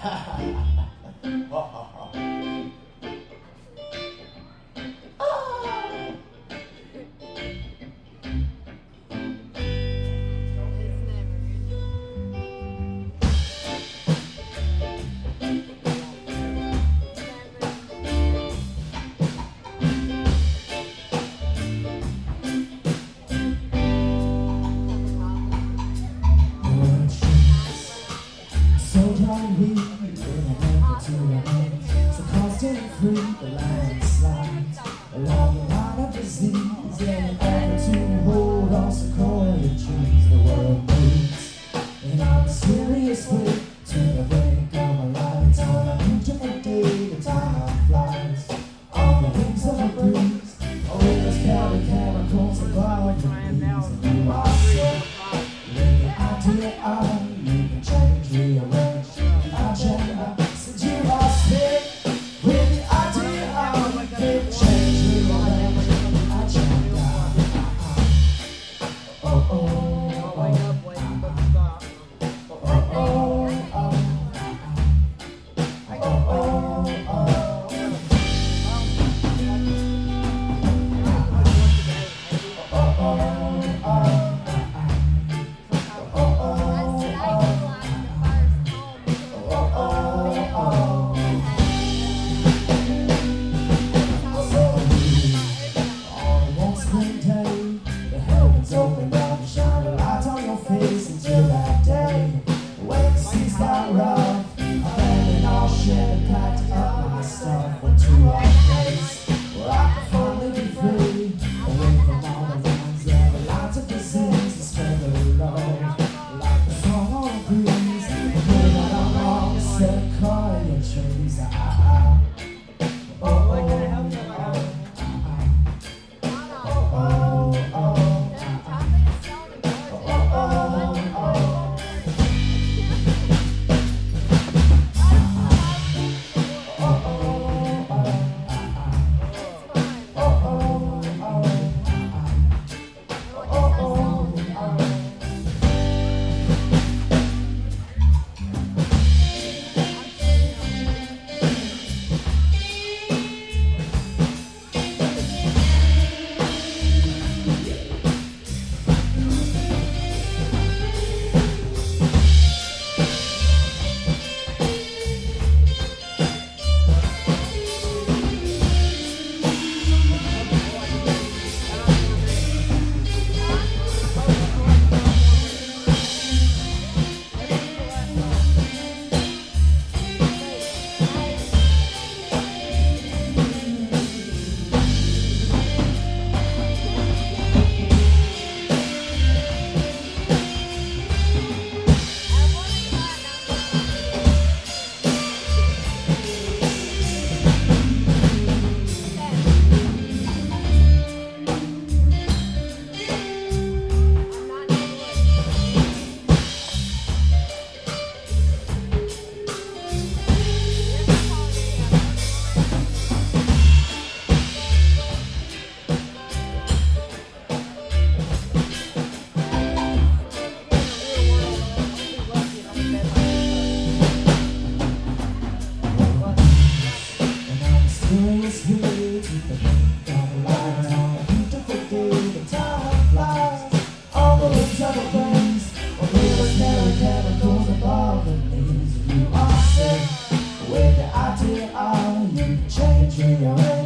ha ha ha ha how we became a number two line. So constant and free, the line slides along the line of disease. Yeah, an attitude hold on some coil dreams. The world moves in a serious way. To the brink of my life, it's on a future and day. The time flies on the wings of a breeze. Oh, let's carry chemicals and biofreeze. You are so, with the idea of Yeah.